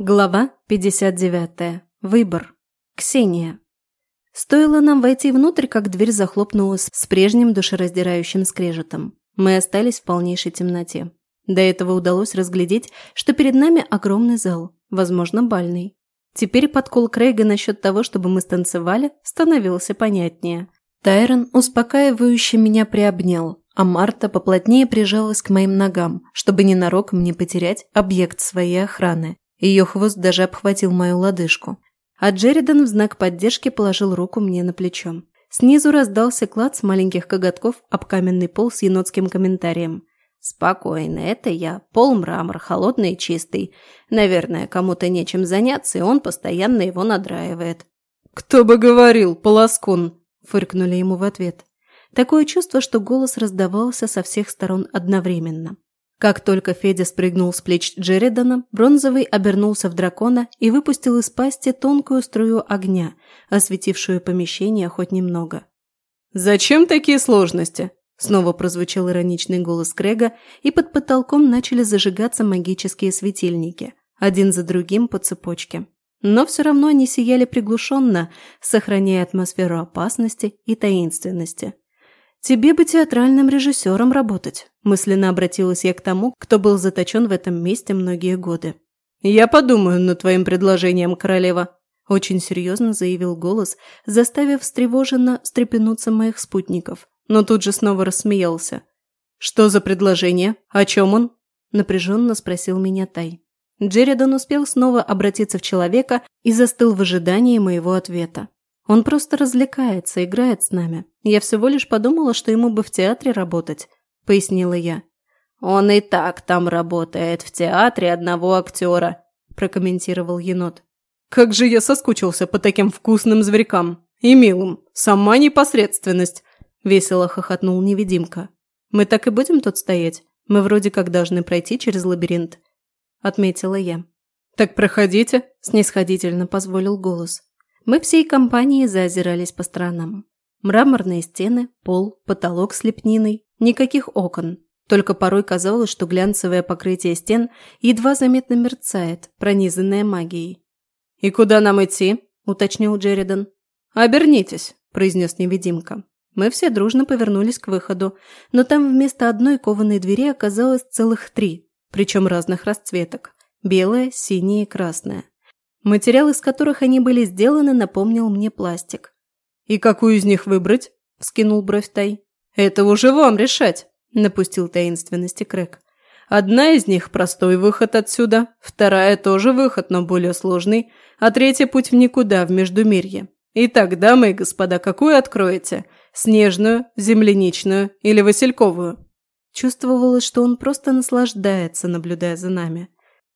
Глава 59. Выбор. Ксения. Стоило нам войти внутрь, как дверь захлопнулась с прежним душераздирающим скрежетом. Мы остались в полнейшей темноте. До этого удалось разглядеть, что перед нами огромный зал, возможно, бальный. Теперь подкол Крейга насчет того, чтобы мы станцевали, становился понятнее. Тайрон успокаивающе меня приобнял, а Марта поплотнее прижалась к моим ногам, чтобы ненароком не потерять объект своей охраны. Ее хвост даже обхватил мою лодыжку. А Джеридан в знак поддержки положил руку мне на плечо. Снизу раздался клад с маленьких коготков об каменный пол с енотским комментарием. «Спокойно, это я. Пол мрамор, холодный и чистый. Наверное, кому-то нечем заняться, и он постоянно его надраивает». «Кто бы говорил, полоскун!» – фыркнули ему в ответ. Такое чувство, что голос раздавался со всех сторон одновременно. Как только Федя спрыгнул с плеч Джеридана, Бронзовый обернулся в дракона и выпустил из пасти тонкую струю огня, осветившую помещение хоть немного. «Зачем такие сложности?» Снова прозвучал ироничный голос Крега, и под потолком начали зажигаться магические светильники, один за другим по цепочке. Но все равно они сияли приглушенно, сохраняя атмосферу опасности и таинственности. «Тебе бы театральным режиссером работать», – мысленно обратилась я к тому, кто был заточен в этом месте многие годы. «Я подумаю над твоим предложением, королева», – очень серьезно заявил голос, заставив встревоженно стрепенуться моих спутников, но тут же снова рассмеялся. «Что за предложение? О чем он?» – напряженно спросил меня Тай. Джеридан успел снова обратиться в человека и застыл в ожидании моего ответа. Он просто развлекается, играет с нами. Я всего лишь подумала, что ему бы в театре работать», – пояснила я. «Он и так там работает, в театре одного актера», – прокомментировал енот. «Как же я соскучился по таким вкусным зверькам и милым. Сама непосредственность», – весело хохотнул невидимка. «Мы так и будем тут стоять? Мы вроде как должны пройти через лабиринт», – отметила я. «Так проходите», – снисходительно позволил голос. Мы всей компанией заозирались по сторонам. Мраморные стены, пол, потолок с лепниной, никаких окон. Только порой казалось, что глянцевое покрытие стен едва заметно мерцает, пронизанное магией. «И куда нам идти?» – уточнил Джеридан. «Обернитесь», – произнес невидимка. Мы все дружно повернулись к выходу, но там вместо одной кованой двери оказалось целых три, причем разных расцветок – белая, синяя и красная. Материал, из которых они были сделаны, напомнил мне пластик. «И какую из них выбрать?» – вскинул бровь Тай. «Это уже вам решать», – напустил таинственности Крэк. «Одна из них – простой выход отсюда, вторая – тоже выход, но более сложный, а третья – путь в никуда, в Междумирье. Итак, дамы и господа, какую откроете? Снежную, земляничную или васильковую?» Чувствовалось, что он просто наслаждается, наблюдая за нами.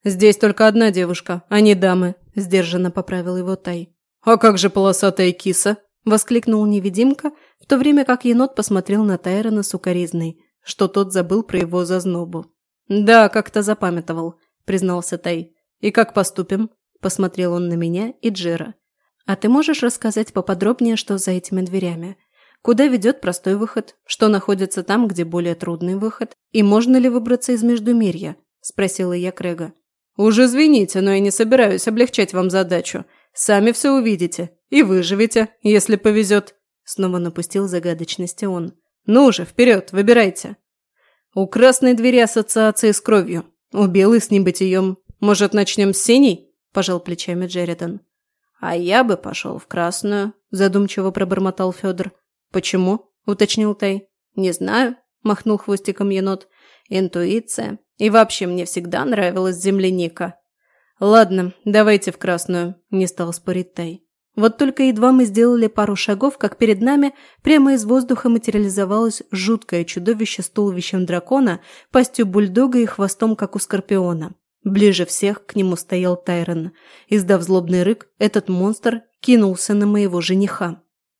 «Здесь только одна девушка, а не дамы», – сдержанно поправил его Тай. «А как же полосатая киса?» – воскликнул невидимка, в то время как енот посмотрел на Тайрона сукоризной, что тот забыл про его зазнобу. «Да, как-то запамятовал», – признался Тай. «И как поступим?» – посмотрел он на меня и Джера. «А ты можешь рассказать поподробнее, что за этими дверями? Куда ведет простой выход? Что находится там, где более трудный выход? И можно ли выбраться из Междумирья?» – спросила я Крэга. «Уж извините, но я не собираюсь облегчать вам задачу. Сами все увидите. И выживете, если повезет». Снова напустил загадочности он. «Ну же, вперед, выбирайте». «У красной двери ассоциации с кровью. У белой с небытием. Может, начнем с синей?» – пожал плечами Джеридан. «А я бы пошел в красную», – задумчиво пробормотал Федор. «Почему?» – уточнил Тай. «Не знаю», – махнул хвостиком енот. «Интуиция. И вообще мне всегда нравилась земляника. Ладно, давайте в красную, не стал спорить Тай. Вот только едва мы сделали пару шагов, как перед нами прямо из воздуха материализовалось жуткое чудовище с туловищем дракона, пастью бульдога и хвостом, как у скорпиона. Ближе всех к нему стоял Тайрон. Издав злобный рык, этот монстр кинулся на моего жениха.